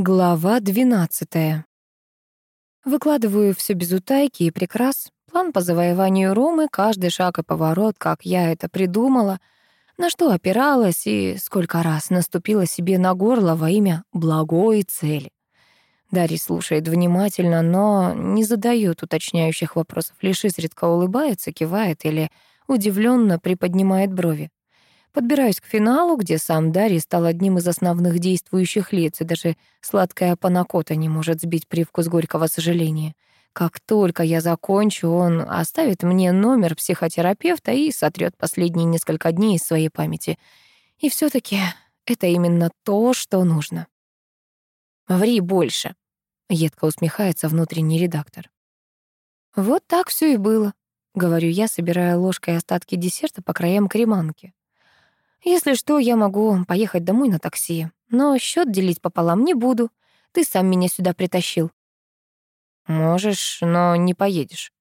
Глава 12. Выкладываю все без утайки и прикрас. План по завоеванию Ромы, каждый шаг и поворот, как я это придумала, на что опиралась и сколько раз наступила себе на горло во имя благой цели. Дарья слушает внимательно, но не задает уточняющих вопросов, лишь изредка улыбается, кивает или удивленно приподнимает брови. Подбираюсь к финалу, где сам Дарий стал одним из основных действующих лиц, и даже сладкая панакота не может сбить привкус горького сожаления. Как только я закончу, он оставит мне номер психотерапевта и сотрет последние несколько дней из своей памяти. И все таки это именно то, что нужно. «Ври больше», — едко усмехается внутренний редактор. «Вот так все и было», — говорю я, собирая ложкой остатки десерта по краям креманки. Если что, я могу поехать домой на такси, но счет делить пополам не буду. Ты сам меня сюда притащил. Можешь, но не поедешь.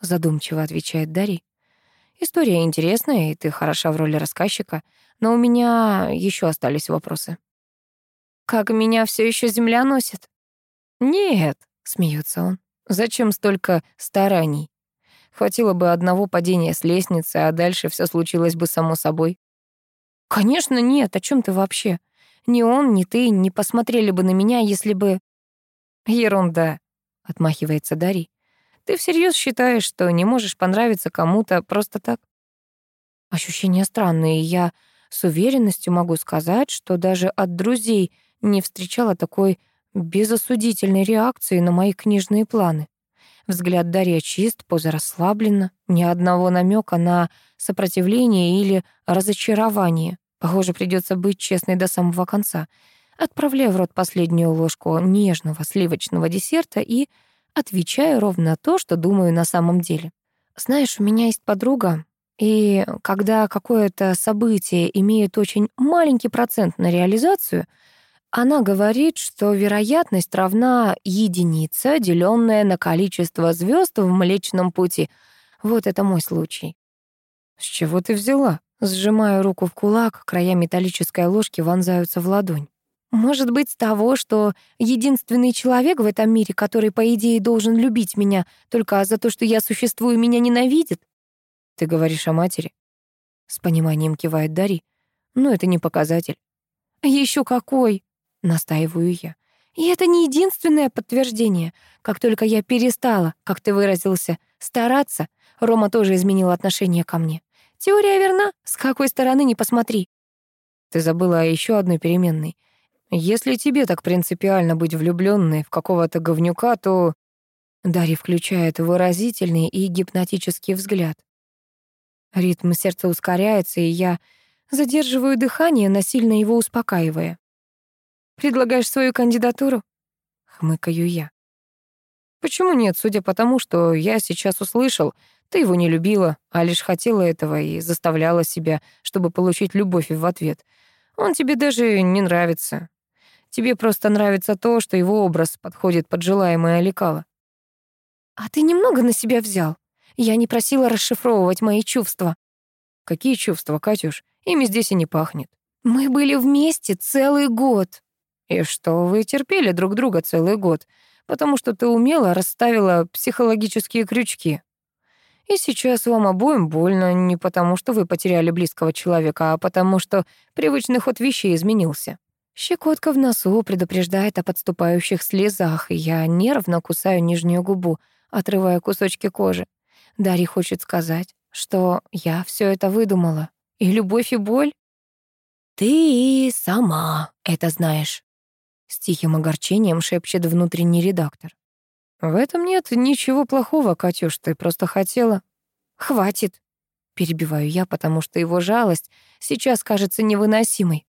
Задумчиво отвечает Дарий. История интересная, и ты хороша в роли рассказчика, но у меня еще остались вопросы. Как меня все еще земля носит? Нет, смеется он. Зачем столько стараний? Хватило бы одного падения с лестницы, а дальше все случилось бы само собой. «Конечно нет, о чем ты вообще? Ни он, ни ты не посмотрели бы на меня, если бы...» «Ерунда», — отмахивается Дарий. «Ты всерьез считаешь, что не можешь понравиться кому-то просто так?» Ощущения странные, я с уверенностью могу сказать, что даже от друзей не встречала такой безосудительной реакции на мои книжные планы. Взгляд Дарья чист, поза расслаблена, ни одного намека на сопротивление или разочарование. Похоже, придется быть честной до самого конца. Отправляю в рот последнюю ложку нежного сливочного десерта и отвечаю ровно то, что думаю на самом деле. Знаешь, у меня есть подруга, и когда какое-то событие имеет очень маленький процент на реализацию, она говорит, что вероятность равна единице, деленная на количество звезд в Млечном Пути. Вот это мой случай. «С чего ты взяла?» Сжимаю руку в кулак, края металлической ложки вонзаются в ладонь. Может быть, с того, что единственный человек в этом мире, который, по идее, должен любить меня только за то, что я существую, меня ненавидит? Ты говоришь о матери? С пониманием кивает Дари. Но это не показатель. Еще какой? Настаиваю я. И это не единственное подтверждение. Как только я перестала, как ты выразился, стараться, Рома тоже изменил отношение ко мне. Теория верна, с какой стороны не посмотри. Ты забыла о еще одной переменной. Если тебе так принципиально быть влюбленной в какого-то говнюка, то... Дарья включает выразительный и гипнотический взгляд. Ритм сердца ускоряется, и я задерживаю дыхание, насильно его успокаивая. «Предлагаешь свою кандидатуру?» — хмыкаю я. «Почему нет, судя по тому, что я сейчас услышал, ты его не любила, а лишь хотела этого и заставляла себя, чтобы получить любовь в ответ. Он тебе даже не нравится. Тебе просто нравится то, что его образ подходит под желаемое лекало. А ты немного на себя взял. Я не просила расшифровывать мои чувства. Какие чувства, Катюш? Ими здесь и не пахнет. Мы были вместе целый год. И что, вы терпели друг друга целый год, потому что ты умело расставила психологические крючки. И сейчас вам обоим больно не потому, что вы потеряли близкого человека, а потому что привычный ход вещей изменился. Щекотка в носу предупреждает о подступающих слезах, и я нервно кусаю нижнюю губу, отрывая кусочки кожи. Дарья хочет сказать, что я все это выдумала. И любовь, и боль? «Ты сама это знаешь», — с тихим огорчением шепчет внутренний редактор. В этом нет ничего плохого, Катюш, ты просто хотела. Хватит, перебиваю я, потому что его жалость сейчас кажется невыносимой.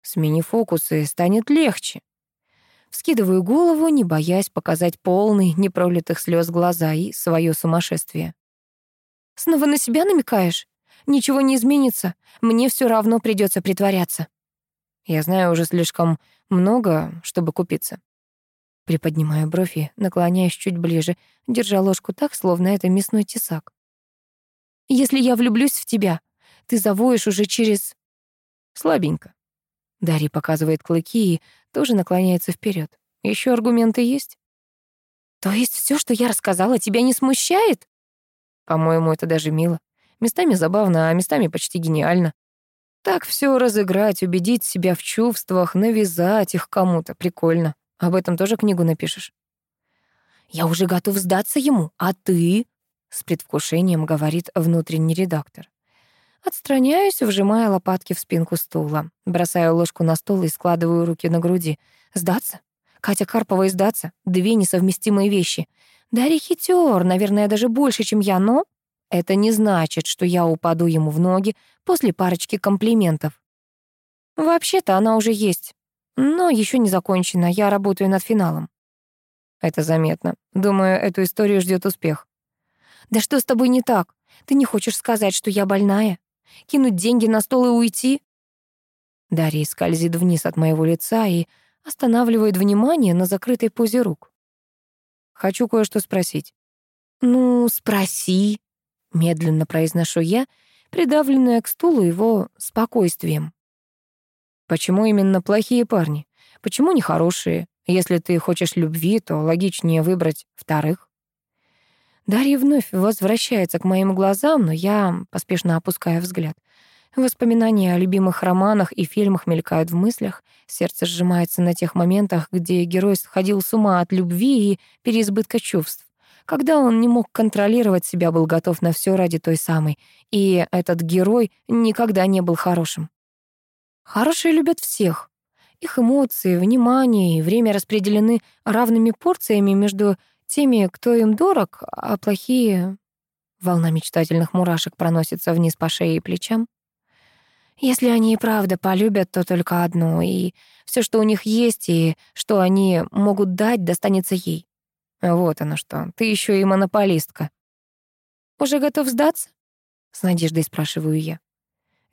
Смени фокусы, станет легче. Вскидываю голову, не боясь показать полный непролитых слез глаза и свое сумасшествие. Снова на себя намекаешь? Ничего не изменится. Мне все равно придется притворяться. Я знаю уже слишком много, чтобы купиться. Приподнимаю брови, наклоняясь чуть ближе, держа ложку так, словно это мясной тесак. «Если я влюблюсь в тебя, ты завоешь уже через...» «Слабенько». Дарья показывает клыки и тоже наклоняется вперед. Еще аргументы есть? То есть все, что я рассказала, тебя не смущает? По-моему, это даже мило. Местами забавно, а местами почти гениально. Так все разыграть, убедить себя в чувствах, навязать их кому-то. Прикольно. Об этом тоже книгу напишешь. Я уже готов сдаться ему, а ты? С предвкушением говорит внутренний редактор. Отстраняюсь, вжимая лопатки в спинку стула. Бросаю ложку на стол и складываю руки на груди. Сдаться? Катя Карпова и сдаться? Две несовместимые вещи. Дарья хитер, наверное, даже больше, чем я, но это не значит, что я упаду ему в ноги после парочки комплиментов. Вообще-то она уже есть, но еще не закончена, я работаю над финалом. Это заметно. Думаю, эту историю ждет успех. Да что с тобой не так? Ты не хочешь сказать, что я больная? Кинуть деньги на стол и уйти? Дарья скользит вниз от моего лица и останавливает внимание на закрытой позе рук. Хочу кое-что спросить. «Ну, спроси», — медленно произношу я, придавленная к стулу его спокойствием. «Почему именно плохие парни? Почему не хорошие? Если ты хочешь любви, то логичнее выбрать вторых». Дарья вновь возвращается к моим глазам, но я поспешно опускаю взгляд. Воспоминания о любимых романах и фильмах мелькают в мыслях. Сердце сжимается на тех моментах, где герой сходил с ума от любви и переизбытка чувств. Когда он не мог контролировать себя, был готов на все ради той самой. И этот герой никогда не был хорошим. Хорошие любят всех. Их эмоции, внимание и время распределены равными порциями между теми, кто им дорог, а плохие... Волна мечтательных мурашек проносится вниз по шее и плечам. Если они и правда полюбят, то только одну, и все, что у них есть, и что они могут дать, достанется ей. Вот оно что, ты еще и монополистка. Уже готов сдаться? С надеждой спрашиваю я.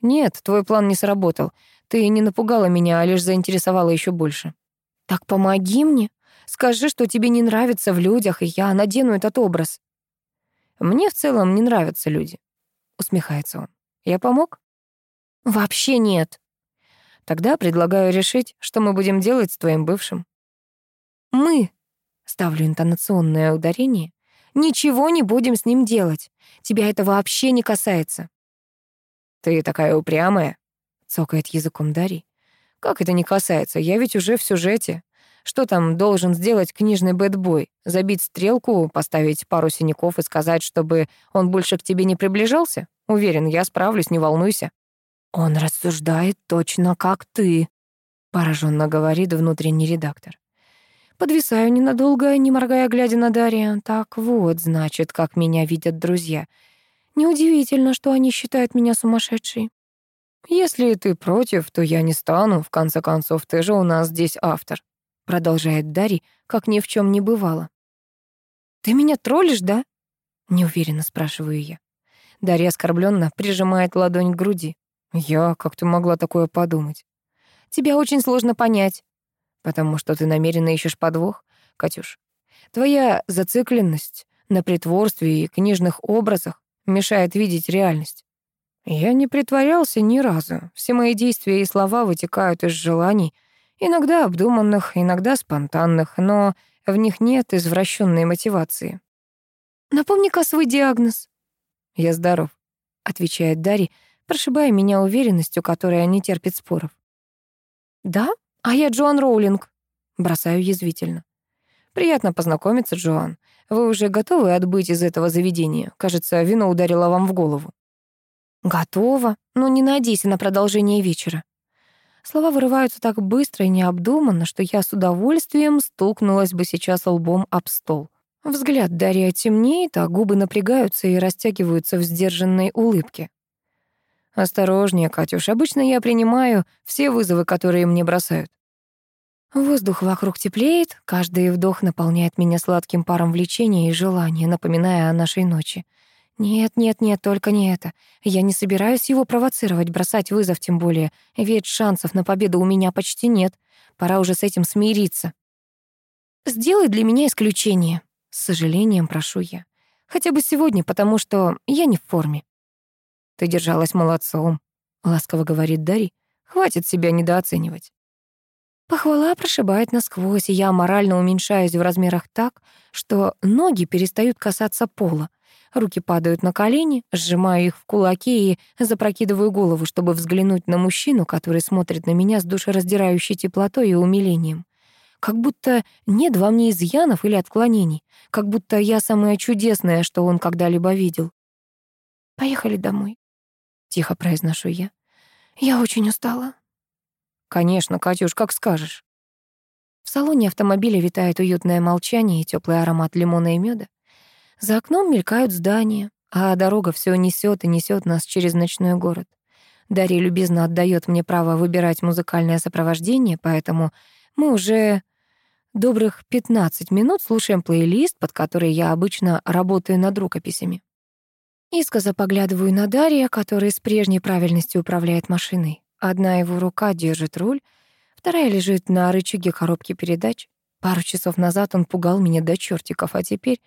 Нет, твой план не сработал. Ты не напугала меня, а лишь заинтересовала еще больше. Так помоги мне. Скажи, что тебе не нравится в людях, и я надену этот образ. Мне в целом не нравятся люди. Усмехается он. Я помог? Вообще нет. Тогда предлагаю решить, что мы будем делать с твоим бывшим. Мы, ставлю интонационное ударение, ничего не будем с ним делать. Тебя это вообще не касается. Ты такая упрямая, цокает языком Дарий. Как это не касается? Я ведь уже в сюжете. Что там должен сделать книжный бэтбой? Забить стрелку, поставить пару синяков и сказать, чтобы он больше к тебе не приближался? Уверен, я справлюсь, не волнуйся. «Он рассуждает точно как ты», — пораженно говорит внутренний редактор. Подвисаю ненадолго, не моргая, глядя на Дарья. Так вот, значит, как меня видят друзья. Неудивительно, что они считают меня сумасшедшей. «Если ты против, то я не стану. В конце концов, ты же у нас здесь автор», — продолжает Дарья, как ни в чем не бывало. «Ты меня троллишь, да?» — неуверенно спрашиваю я. Дарья оскорбленно прижимает ладонь к груди. Я, как ты могла такое подумать? Тебя очень сложно понять. Потому что ты намеренно ищешь подвох, Катюш. Твоя зацикленность на притворстве и книжных образах мешает видеть реальность. Я не притворялся ни разу. Все мои действия и слова вытекают из желаний, иногда обдуманных, иногда спонтанных, но в них нет извращенной мотивации. «Напомни-ка свой диагноз». «Я здоров», — отвечает Дарья, прошибая меня уверенностью, которая не терпит споров. «Да? А я Джоан Роулинг», — бросаю язвительно. «Приятно познакомиться, Джоан. Вы уже готовы отбыть из этого заведения? Кажется, вино ударило вам в голову». «Готова, но не надейся на продолжение вечера». Слова вырываются так быстро и необдуманно, что я с удовольствием стукнулась бы сейчас лбом об стол. Взгляд Дарья темнеет, а губы напрягаются и растягиваются в сдержанной улыбке. «Осторожнее, Катюш, обычно я принимаю все вызовы, которые мне бросают». Воздух вокруг теплеет, каждый вдох наполняет меня сладким паром влечения и желания, напоминая о нашей ночи. Нет, нет, нет, только не это. Я не собираюсь его провоцировать, бросать вызов тем более, ведь шансов на победу у меня почти нет. Пора уже с этим смириться. «Сделай для меня исключение», — с сожалением прошу я. «Хотя бы сегодня, потому что я не в форме». Ты держалась молодцом, ласково говорит Дари. Хватит себя недооценивать. Похвала прошибает насквозь, и я морально уменьшаюсь в размерах так, что ноги перестают касаться пола. Руки падают на колени, сжимаю их в кулаки и запрокидываю голову, чтобы взглянуть на мужчину, который смотрит на меня с душераздирающей теплотой и умилением. Как будто нет во мне изъянов или отклонений, как будто я самое чудесное, что он когда-либо видел. «Поехали домой», — тихо произношу я. «Я очень устала». «Конечно, Катюш, как скажешь». В салоне автомобиля витает уютное молчание и теплый аромат лимона и меда. За окном мелькают здания, а дорога все несет и несет нас через ночной город. Дарья любезно отдает мне право выбирать музыкальное сопровождение, поэтому мы уже добрых 15 минут слушаем плейлист, под который я обычно работаю над рукописями. Искоза поглядываю на Дарья, который с прежней правильностью управляет машиной. Одна его рука держит руль, вторая лежит на рычаге коробки передач. Пару часов назад он пугал меня до чертиков, а теперь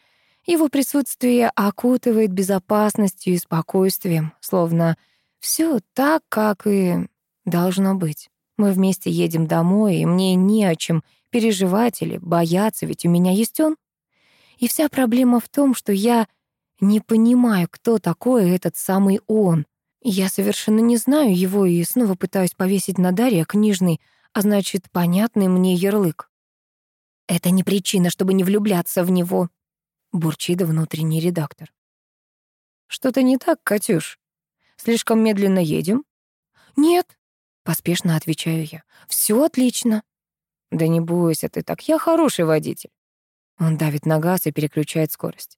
его присутствие окутывает безопасностью и спокойствием, словно все так, как и должно быть. Мы вместе едем домой, и мне не о чем переживать или бояться, ведь у меня есть он. И вся проблема в том, что я не понимаю, кто такой этот самый он. Я совершенно не знаю его и снова пытаюсь повесить на Дарья книжный, а значит, понятный мне ярлык. Это не причина, чтобы не влюбляться в него, бурчит внутренний редактор. Что-то не так, Катюш? Слишком медленно едем? Нет, поспешно отвечаю я. Все отлично. Да не бойся ты так, я хороший водитель. Он давит на газ и переключает скорость.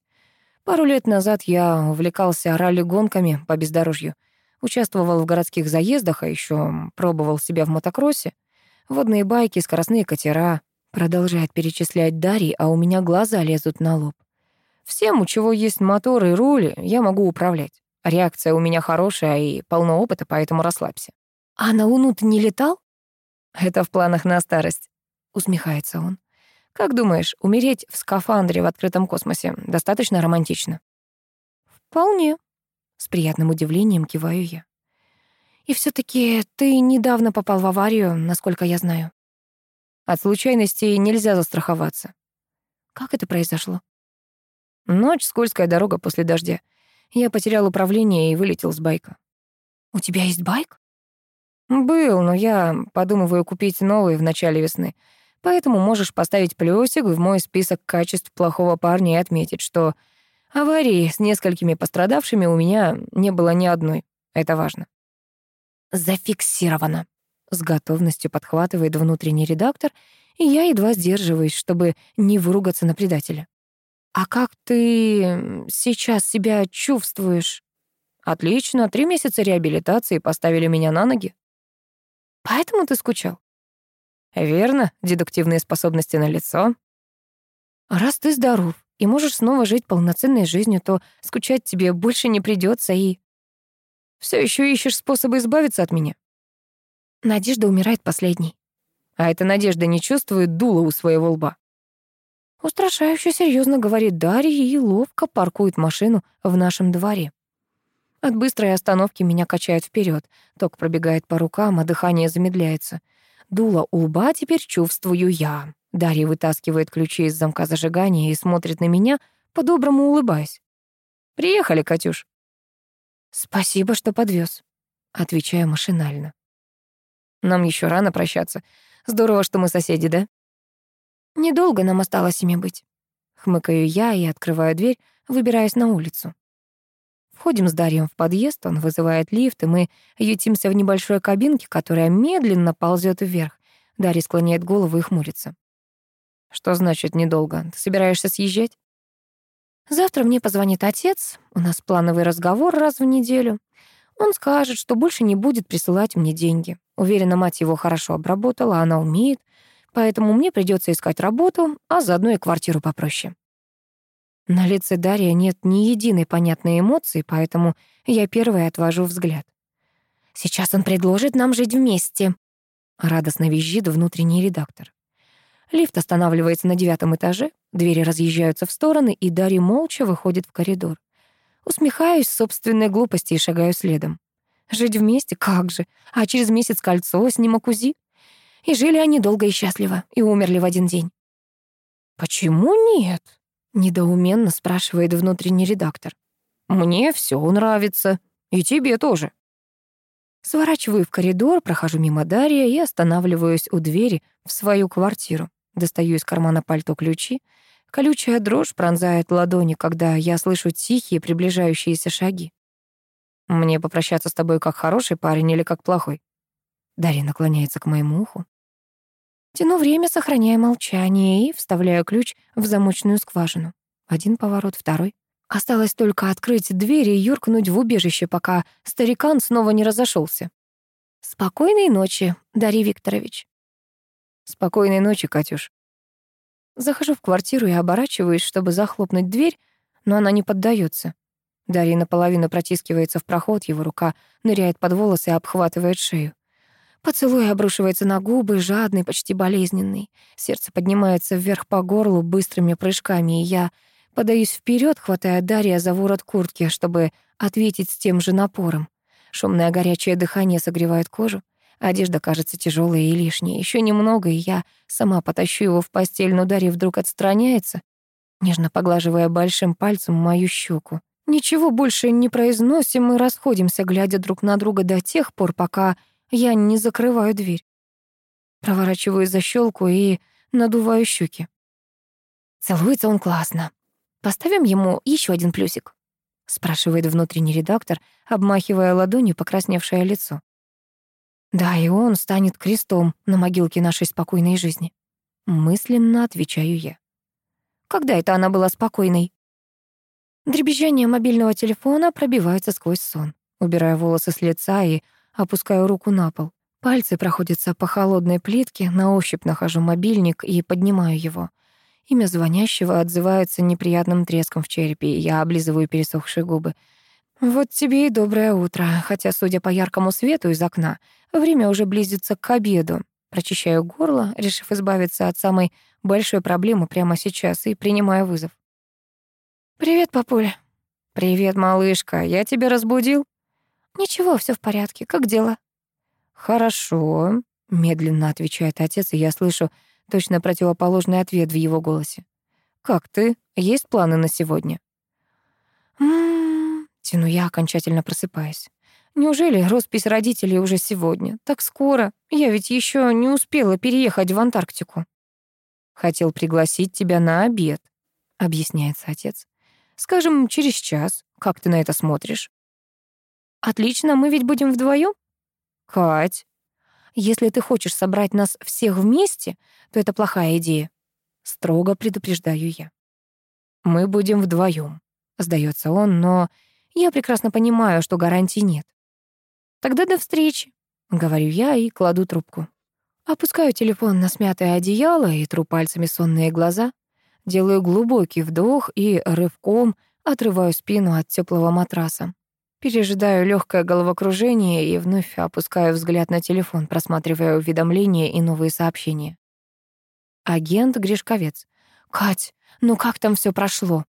Пару лет назад я увлекался ралли-гонками по бездорожью. Участвовал в городских заездах, а еще пробовал себя в мотокроссе. Водные байки, скоростные катера. Продолжает перечислять Дарья, а у меня глаза лезут на лоб. Всем, у чего есть мотор и руль, я могу управлять. Реакция у меня хорошая и полно опыта, поэтому расслабься. А на Луну ты не летал? Это в планах на старость, усмехается он. Как думаешь, умереть в скафандре в открытом космосе достаточно романтично? Вполне, с приятным удивлением киваю я. И все таки ты недавно попал в аварию, насколько я знаю. От случайностей нельзя застраховаться. Как это произошло? Ночь, скользкая дорога после дождя. Я потерял управление и вылетел с байка. «У тебя есть байк?» «Был, но я подумываю купить новый в начале весны. Поэтому можешь поставить плюсик в мой список качеств плохого парня и отметить, что аварии с несколькими пострадавшими у меня не было ни одной. Это важно». «Зафиксировано», — с готовностью подхватывает внутренний редактор, и я едва сдерживаюсь, чтобы не выругаться на предателя. «А как ты сейчас себя чувствуешь?» «Отлично, три месяца реабилитации поставили меня на ноги». «Поэтому ты скучал?» «Верно, дедуктивные способности на лицо. «Раз ты здоров и можешь снова жить полноценной жизнью, то скучать тебе больше не придется и...» Все еще ищешь способы избавиться от меня?» Надежда умирает последней. А эта надежда не чувствует дула у своего лба. Устрашающе серьезно говорит Дарья и ловко паркует машину в нашем дворе. От быстрой остановки меня качает вперед, ток пробегает по рукам, а дыхание замедляется. Дуло у лба теперь чувствую я. Дарья вытаскивает ключи из замка зажигания и смотрит на меня, по-доброму улыбаясь. «Приехали, Катюш». «Спасибо, что подвез, отвечаю машинально. «Нам еще рано прощаться. Здорово, что мы соседи, да?» Недолго нам осталось ими быть. Хмыкаю я и открываю дверь, выбираясь на улицу. Входим с Дарьем в подъезд, он вызывает лифт, и мы ютимся в небольшой кабинке, которая медленно ползет вверх. Дарья склоняет голову и хмурится. «Что значит недолго? Ты собираешься съезжать?» «Завтра мне позвонит отец, у нас плановый разговор раз в неделю. Он скажет, что больше не будет присылать мне деньги. Уверена, мать его хорошо обработала, она умеет поэтому мне придется искать работу, а заодно и квартиру попроще. На лице Дарья нет ни единой понятной эмоции, поэтому я первая отвожу взгляд. «Сейчас он предложит нам жить вместе», — радостно визжит внутренний редактор. Лифт останавливается на девятом этаже, двери разъезжаются в стороны, и Дарья молча выходит в коридор. Усмехаюсь собственной глупости и шагаю следом. Жить вместе? Как же? А через месяц кольцо, снимок УЗИ? И жили они долго и счастливо, и умерли в один день. «Почему нет?» — недоуменно спрашивает внутренний редактор. «Мне все нравится. И тебе тоже». Сворачиваю в коридор, прохожу мимо Дарья и останавливаюсь у двери в свою квартиру. Достаю из кармана пальто ключи. Колючая дрожь пронзает ладони, когда я слышу тихие приближающиеся шаги. «Мне попрощаться с тобой как хороший парень или как плохой?» Дарья наклоняется к моему уху. Тяну время, сохраняя молчание, и вставляю ключ в замочную скважину. Один поворот, второй. Осталось только открыть дверь и юркнуть в убежище, пока старикан снова не разошелся. «Спокойной ночи, Дарья Викторович». «Спокойной ночи, Катюш». Захожу в квартиру и оборачиваюсь, чтобы захлопнуть дверь, но она не поддается. Дарья наполовину протискивается в проход, его рука ныряет под волосы и обхватывает шею. Поцелуй обрушивается на губы, жадный, почти болезненный. Сердце поднимается вверх по горлу быстрыми прыжками, и я подаюсь вперед, хватая Дарья за ворот куртки, чтобы ответить с тем же напором. Шумное горячее дыхание согревает кожу. Одежда кажется тяжелой и лишней. Еще немного, и я сама потащу его в постель, но Дарья вдруг отстраняется, нежно поглаживая большим пальцем мою щеку. Ничего больше не произносим, мы расходимся, глядя друг на друга до тех пор, пока я не закрываю дверь. Проворачиваю защелку и надуваю щеки. Целуется он классно. Поставим ему еще один плюсик? Спрашивает внутренний редактор, обмахивая ладонью покрасневшее лицо. Да, и он станет крестом на могилке нашей спокойной жизни. Мысленно отвечаю я. Когда это она была спокойной? Дребезжание мобильного телефона пробивается сквозь сон. Убираю волосы с лица и Опускаю руку на пол. Пальцы проходятся по холодной плитке, на ощупь нахожу мобильник и поднимаю его. Имя звонящего отзывается неприятным треском в черепе, я облизываю пересохшие губы. Вот тебе и доброе утро, хотя, судя по яркому свету из окна, время уже близится к обеду. Прочищаю горло, решив избавиться от самой большой проблемы прямо сейчас, и принимаю вызов. «Привет, папуля». «Привет, малышка. Я тебя разбудил?» «Ничего, все в порядке. Как дела?» «Хорошо», — медленно отвечает отец, и я слышу точно противоположный ответ в его голосе. «Как ты? Есть планы на сегодня?» «М-м-м», тяну я, окончательно просыпаясь. «Неужели роспись родителей уже сегодня? Так скоро? Я ведь еще не успела переехать в Антарктику». «Хотел пригласить тебя на обед», — объясняется отец. «Скажем, через час. Как ты на это смотришь?» Отлично, мы ведь будем вдвоем? Кать, если ты хочешь собрать нас всех вместе, то это плохая идея. Строго предупреждаю я. Мы будем вдвоем, сдается он, но я прекрасно понимаю, что гарантий нет. Тогда до встречи, говорю я и кладу трубку. Опускаю телефон на смятое одеяло и тру пальцами сонные глаза. Делаю глубокий вдох и рывком отрываю спину от теплого матраса. Пережидаю легкое головокружение и вновь опускаю взгляд на телефон, просматривая уведомления и новые сообщения. Агент Гришковец. «Кать, ну как там все прошло?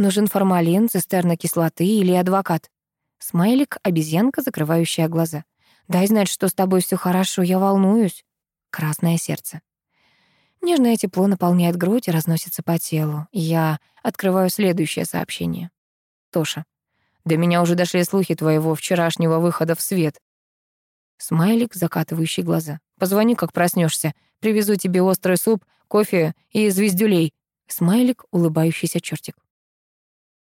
Нужен формалин, цистерна кислоты или адвокат?» Смайлик, обезьянка, закрывающая глаза. «Дай знать, что с тобой все хорошо, я волнуюсь». Красное сердце. Нежное тепло наполняет грудь и разносится по телу. Я открываю следующее сообщение. Тоша. До меня уже дошли слухи твоего вчерашнего выхода в свет. Смайлик, закатывающий глаза. Позвони, как проснешься. Привезу тебе острый суп, кофе и звездюлей. Смайлик, улыбающийся чертик.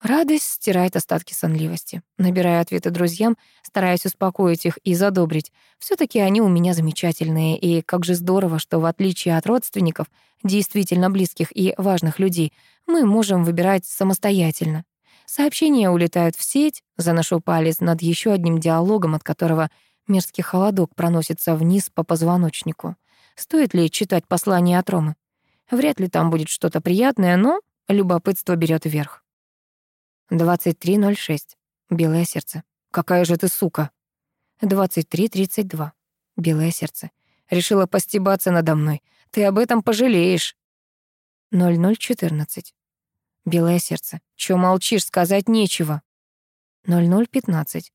Радость стирает остатки сонливости. Набираю ответы друзьям, стараясь успокоить их и задобрить. все таки они у меня замечательные, и как же здорово, что в отличие от родственников, действительно близких и важных людей, мы можем выбирать самостоятельно. Сообщения улетают в сеть, заношу палец над еще одним диалогом, от которого мерзкий холодок проносится вниз по позвоночнику. Стоит ли читать послание от Ромы? Вряд ли там будет что-то приятное, но любопытство берет вверх. 23.06. Белое сердце. Какая же ты сука. 23.32. Белое сердце. Решила постебаться надо мной. Ты об этом пожалеешь. 00.14. Белое сердце. Чё молчишь, сказать нечего. 0015.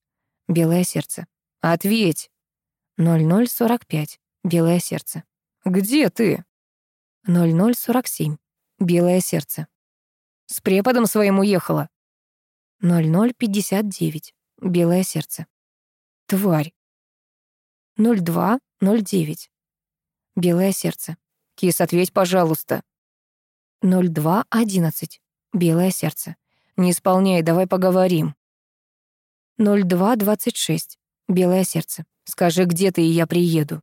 Белое сердце. Ответь. 0045. Белое сердце. «Где ты?» 0047. Белое сердце. «С преподом своим уехала». 0059. Белое сердце. «Тварь». 0209. Белое сердце. «Кис, ответь, пожалуйста». 0211. Белое сердце. «Не исполняй, давай поговорим». 0226. Белое сердце. «Скажи, где ты, и я приеду».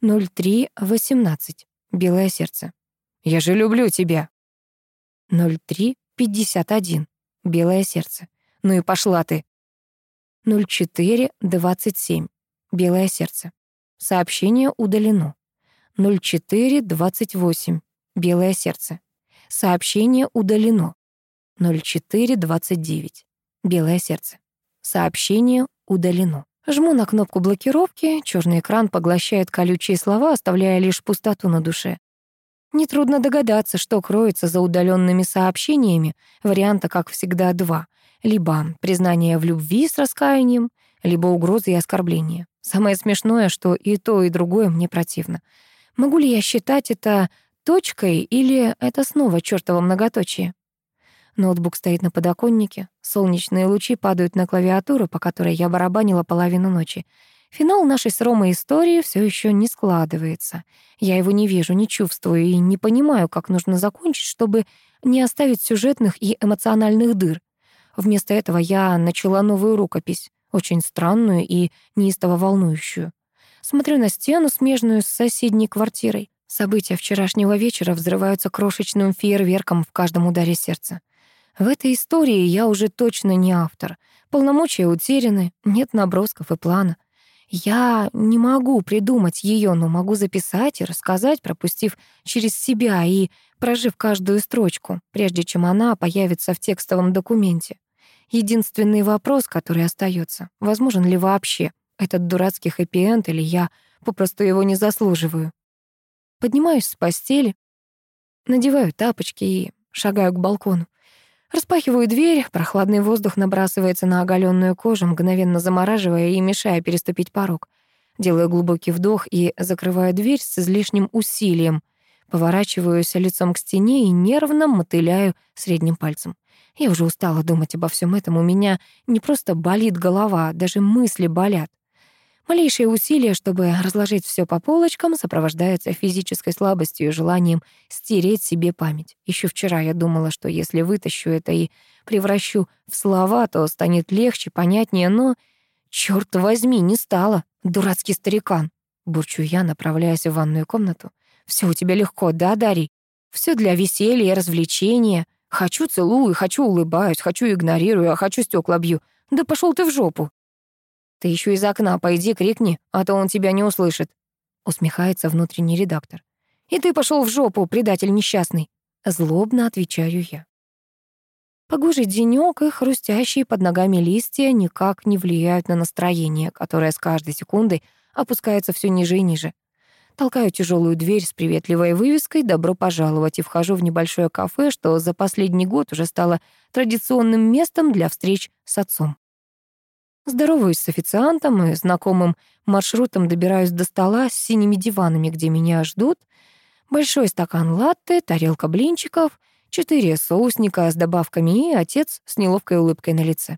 0318. Белое сердце. «Я же люблю тебя». 0351. Белое сердце. «Ну и пошла ты». 0427. Белое сердце. Сообщение удалено. 0428. Белое сердце. Сообщение удалено. 0429. Белое сердце. Сообщение удалено. Жму на кнопку блокировки, черный экран поглощает колючие слова, оставляя лишь пустоту на душе. Нетрудно догадаться, что кроется за удаленными сообщениями. Варианта, как всегда, два. Либо признание в любви с раскаянием, либо угрозы и оскорбления. Самое смешное, что и то, и другое мне противно. Могу ли я считать это точкой или это снова чёртово многоточие? Ноутбук стоит на подоконнике, солнечные лучи падают на клавиатуру, по которой я барабанила половину ночи. Финал нашей с Ромой истории все еще не складывается. Я его не вижу, не чувствую и не понимаю, как нужно закончить, чтобы не оставить сюжетных и эмоциональных дыр. Вместо этого я начала новую рукопись, очень странную и неистово волнующую. Смотрю на стену, смежную с соседней квартирой. События вчерашнего вечера взрываются крошечным фейерверком в каждом ударе сердца. В этой истории я уже точно не автор. Полномочия утеряны, нет набросков и плана. Я не могу придумать ее, но могу записать и рассказать, пропустив через себя и прожив каждую строчку, прежде чем она появится в текстовом документе. Единственный вопрос, который остается, возможен ли вообще этот дурацкий хэппи-энд, или я попросту его не заслуживаю. Поднимаюсь с постели, надеваю тапочки и шагаю к балкону. Распахиваю дверь, прохладный воздух набрасывается на оголенную кожу, мгновенно замораживая и мешая переступить порог. Делаю глубокий вдох и закрываю дверь с излишним усилием. Поворачиваюсь лицом к стене и нервно мотыляю средним пальцем. Я уже устала думать обо всем этом. У меня не просто болит голова, даже мысли болят. Малейшее усилие, чтобы разложить все по полочкам, сопровождается физической слабостью и желанием стереть себе память. Еще вчера я думала, что если вытащу это и превращу в слова, то станет легче, понятнее, но, черт возьми, не стало. Дурацкий старикан. Бурчу я, направляясь в ванную комнату. Все у тебя легко, да, Дарий? Все для веселья и развлечения. Хочу целую, хочу улыбаюсь, хочу игнорирую, а хочу стекла бью. Да пошел ты в жопу. Ты еще из окна пойди крикни, а то он тебя не услышит. Усмехается внутренний редактор. И ты пошел в жопу, предатель несчастный. Злобно отвечаю я. Погожий денёк и хрустящие под ногами листья никак не влияют на настроение, которое с каждой секундой опускается все ниже и ниже. Толкаю тяжелую дверь с приветливой вывеской «Добро пожаловать» и вхожу в небольшое кафе, что за последний год уже стало традиционным местом для встреч с отцом. Здороваюсь с официантом и знакомым маршрутом добираюсь до стола с синими диванами, где меня ждут большой стакан латте, тарелка блинчиков, четыре соусника с добавками и отец с неловкой улыбкой на лице.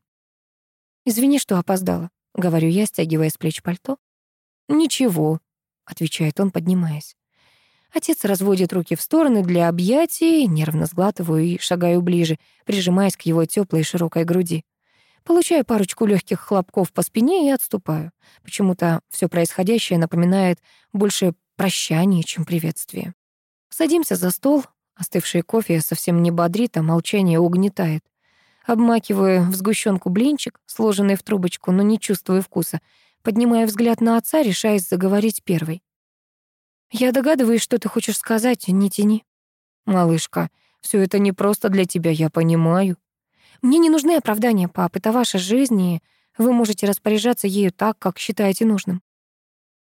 «Извини, что опоздала», — говорю я, стягивая с плеч пальто. «Ничего», — отвечает он, поднимаясь. Отец разводит руки в стороны для объятий, нервно сглатываю и шагаю ближе, прижимаясь к его теплой широкой груди. Получаю парочку легких хлопков по спине и отступаю. Почему-то все происходящее напоминает больше прощание, чем приветствие. Садимся за стол. Остывший кофе совсем не бодрит, а молчание угнетает. Обмакиваю в сгущенку блинчик, сложенный в трубочку, но не чувствую вкуса. Поднимая взгляд на отца, решаясь заговорить первой. «Я догадываюсь, что ты хочешь сказать, не тяни». «Малышка, все это не просто для тебя, я понимаю», мне не нужны оправдания, пап, это ваша жизнь, и вы можете распоряжаться ею так, как считаете нужным.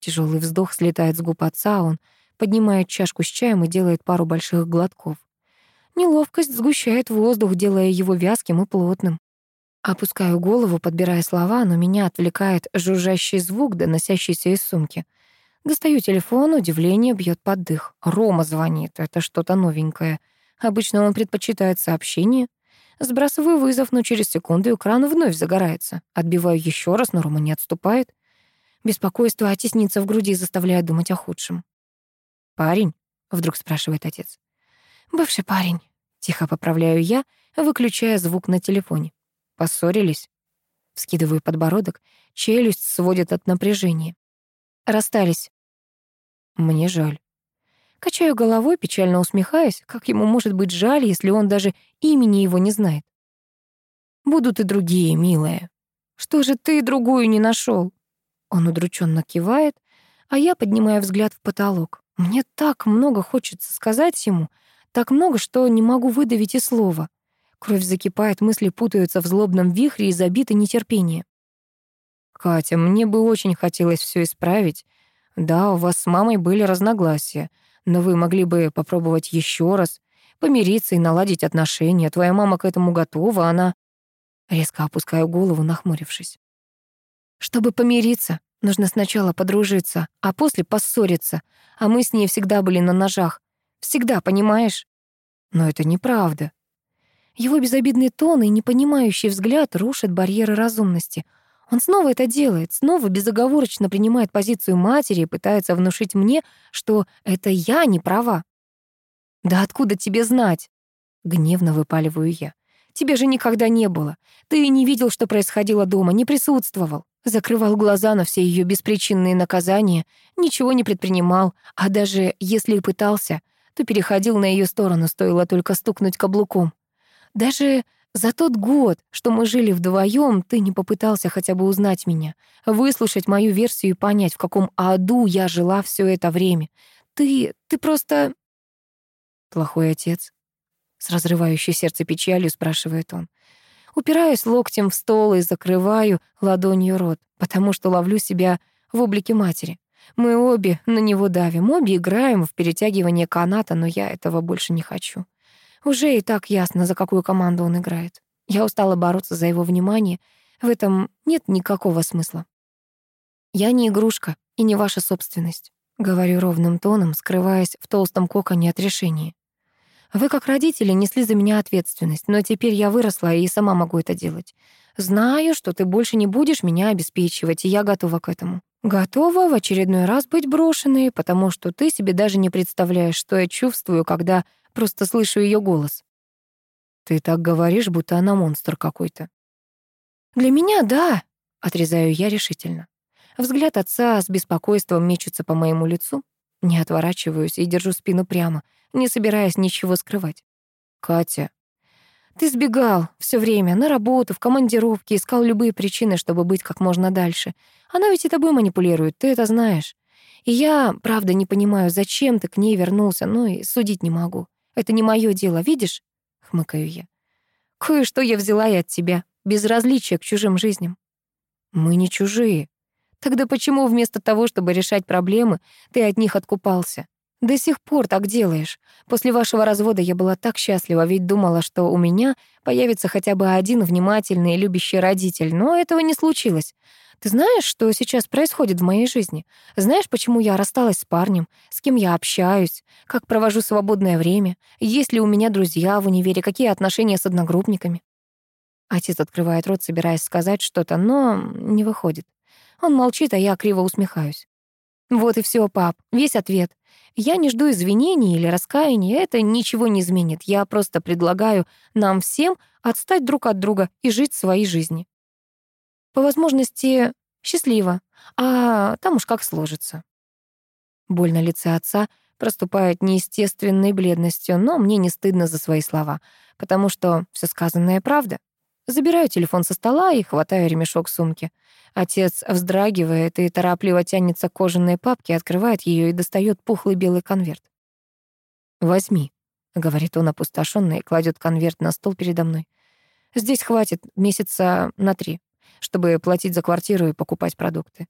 Тяжелый вздох слетает с губ отца, он поднимает чашку с чаем и делает пару больших глотков. Неловкость сгущает воздух, делая его вязким и плотным. Опускаю голову, подбирая слова, но меня отвлекает жужжащий звук, доносящийся из сумки. Достаю телефон, удивление бьет под дых. Рома звонит, это что-то новенькое. Обычно он предпочитает сообщение. Сбрасываю вызов, но через секунду экран вновь загорается. Отбиваю еще раз, но Рома не отступает. Беспокойство оттеснится в груди, заставляя думать о худшем. «Парень?» — вдруг спрашивает отец. «Бывший парень», — тихо поправляю я, выключая звук на телефоне. «Поссорились?» Вскидываю подбородок, челюсть сводит от напряжения. «Расстались». «Мне жаль». Качаю головой, печально усмехаясь, как ему может быть жаль, если он даже имени его не знает. «Будут и другие, милая. Что же ты другую не нашел? Он удрученно кивает, а я поднимаю взгляд в потолок. Мне так много хочется сказать ему, так много, что не могу выдавить и слова. Кровь закипает, мысли путаются в злобном вихре и забиты нетерпение. «Катя, мне бы очень хотелось все исправить. Да, у вас с мамой были разногласия, но вы могли бы попробовать еще раз, помириться и наладить отношения. Твоя мама к этому готова, она...» Резко опускаю голову, нахмурившись. Чтобы помириться, нужно сначала подружиться, а после поссориться. А мы с ней всегда были на ножах. Всегда, понимаешь? Но это неправда. Его безобидный тон и непонимающий взгляд рушат барьеры разумности. Он снова это делает, снова безоговорочно принимает позицию матери и пытается внушить мне, что это я не права. «Да откуда тебе знать?» — гневно выпаливаю я. «Тебе же никогда не было. Ты не видел, что происходило дома, не присутствовал. Закрывал глаза на все ее беспричинные наказания, ничего не предпринимал, а даже если и пытался, то переходил на ее сторону, стоило только стукнуть каблуком. Даже за тот год, что мы жили вдвоем, ты не попытался хотя бы узнать меня, выслушать мою версию и понять, в каком аду я жила все это время. Ты... ты просто... Плохой отец. С разрывающей сердце печалью спрашивает он. Упираюсь локтем в стол и закрываю ладонью рот, потому что ловлю себя в облике матери. Мы обе на него давим, обе играем в перетягивание каната, но я этого больше не хочу. Уже и так ясно, за какую команду он играет. Я устала бороться за его внимание. В этом нет никакого смысла. Я не игрушка и не ваша собственность. Говорю ровным тоном, скрываясь в толстом коконе от решения. Вы, как родители, несли за меня ответственность, но теперь я выросла и сама могу это делать. Знаю, что ты больше не будешь меня обеспечивать, и я готова к этому. Готова в очередной раз быть брошенной, потому что ты себе даже не представляешь, что я чувствую, когда просто слышу ее голос. Ты так говоришь, будто она монстр какой-то. Для меня — да, отрезаю я решительно. Взгляд отца с беспокойством мечется по моему лицу. Не отворачиваюсь и держу спину прямо, не собираясь ничего скрывать. «Катя, ты сбегал все время на работу, в командировке, искал любые причины, чтобы быть как можно дальше. Она ведь и тобой манипулирует, ты это знаешь. И я, правда, не понимаю, зачем ты к ней вернулся, но и судить не могу. Это не мое дело, видишь?» — хмыкаю я. «Кое-что я взяла и от тебя, безразличие к чужим жизням». «Мы не чужие», Тогда почему вместо того, чтобы решать проблемы, ты от них откупался? До сих пор так делаешь. После вашего развода я была так счастлива, ведь думала, что у меня появится хотя бы один внимательный и любящий родитель, но этого не случилось. Ты знаешь, что сейчас происходит в моей жизни? Знаешь, почему я рассталась с парнем? С кем я общаюсь? Как провожу свободное время? Есть ли у меня друзья в универе? Какие отношения с одногруппниками? Отец открывает рот, собираясь сказать что-то, но не выходит. Он молчит, а я криво усмехаюсь. Вот и все, пап, весь ответ. Я не жду извинений или раскаяния, это ничего не изменит. Я просто предлагаю нам всем отстать друг от друга и жить своей жизнью. По возможности счастливо, а там уж как сложится. Боль на лице отца проступает неестественной бледностью, но мне не стыдно за свои слова, потому что все сказанное правда. Забираю телефон со стола и хватаю ремешок сумки. Отец вздрагивает и торопливо тянется к кожаной папке, открывает ее и достает пухлый белый конверт. «Возьми», — говорит он опустошенно и кладет конверт на стол передо мной. «Здесь хватит месяца на три, чтобы платить за квартиру и покупать продукты.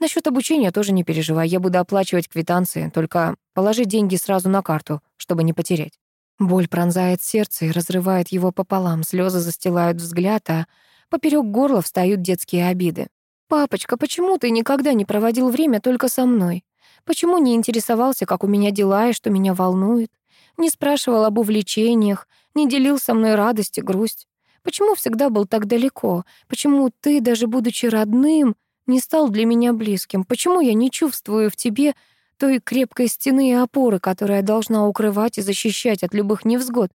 Насчет обучения тоже не переживай, я буду оплачивать квитанции, только положи деньги сразу на карту, чтобы не потерять». Боль пронзает сердце и разрывает его пополам, слезы застилают взгляд, а поперек горла встают детские обиды. «Папочка, почему ты никогда не проводил время только со мной? Почему не интересовался, как у меня дела и что меня волнует? Не спрашивал об увлечениях, не делил со мной радость и грусть. Почему всегда был так далеко? Почему ты, даже будучи родным, не стал для меня близким? Почему я не чувствую в тебе той крепкой стены и опоры, которая должна укрывать и защищать от любых невзгод?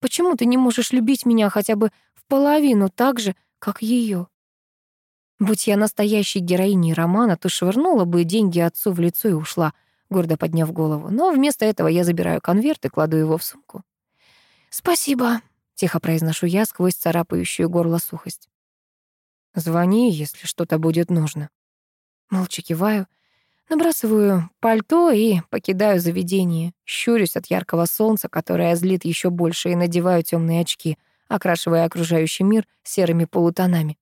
Почему ты не можешь любить меня хотя бы в половину так же, как ее? Будь я настоящей героиней романа, то швырнула бы деньги отцу в лицо и ушла, гордо подняв голову. Но вместо этого я забираю конверт и кладу его в сумку. «Спасибо», Тихо произношу я сквозь царапающую горло сухость. «Звони, если что-то будет нужно». Молча киваю, набрасываю пальто и покидаю заведение. Щурюсь от яркого солнца, которое злит еще больше, и надеваю темные очки, окрашивая окружающий мир серыми полутонами.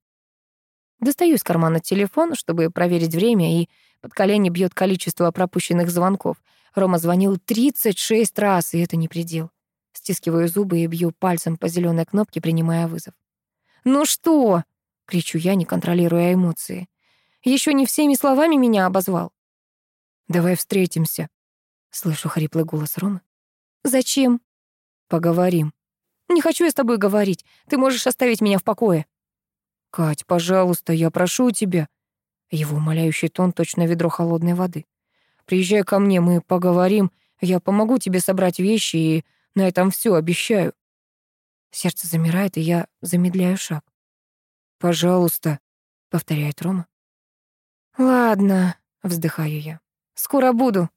Достаю из кармана телефон, чтобы проверить время, и под колени бьет количество пропущенных звонков. Рома звонил 36 раз, и это не предел. Стискиваю зубы и бью пальцем по зеленой кнопке, принимая вызов. «Ну что?» — кричу я, не контролируя эмоции. Еще не всеми словами меня обозвал. «Давай встретимся», — слышу хриплый голос Ромы. «Зачем?» «Поговорим». «Не хочу я с тобой говорить. Ты можешь оставить меня в покое». «Кать, пожалуйста, я прошу тебя». Его умоляющий тон точно ведро холодной воды. «Приезжай ко мне, мы поговорим. Я помогу тебе собрать вещи и на этом все, обещаю. Сердце замирает, и я замедляю шаг. «Пожалуйста», — повторяет Рома. «Ладно», — вздыхаю я. «Скоро буду.